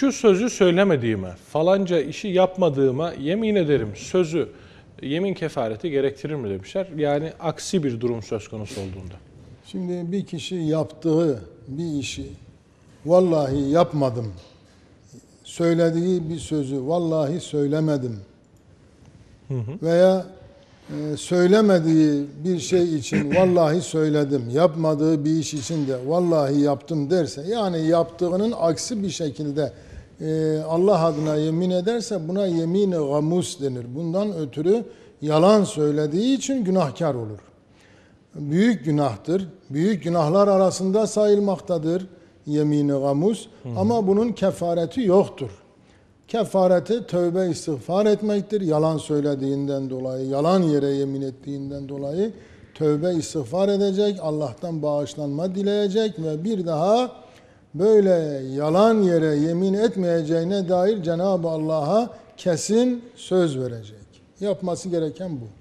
şu sözü söylemediğime, falanca işi yapmadığıma yemin ederim sözü yemin kefareti gerektirir mi demişler. Yani aksi bir durum söz konusu olduğunda. Şimdi bir kişi yaptığı bir işi vallahi yapmadım. Söylediği bir sözü vallahi söylemedim. Veya e, söylemediği bir şey için vallahi söyledim. Yapmadığı bir iş için de vallahi yaptım derse yani yaptığının aksi bir şekilde e, Allah adına yemin ederse buna yemin-i gamus denir. Bundan ötürü yalan söylediği için günahkar olur büyük günahtır. Büyük günahlar arasında sayılmaktadır yemin-i gamus ama bunun kefareti yoktur. Kefareti tövbe istiğfar etmektir. Yalan söylediğinden dolayı, yalan yere yemin ettiğinden dolayı tövbe istiğfar edecek, Allah'tan bağışlanma dileyecek ve bir daha böyle yalan yere yemin etmeyeceğine dair Cenab-ı Allah'a kesin söz verecek. Yapması gereken bu.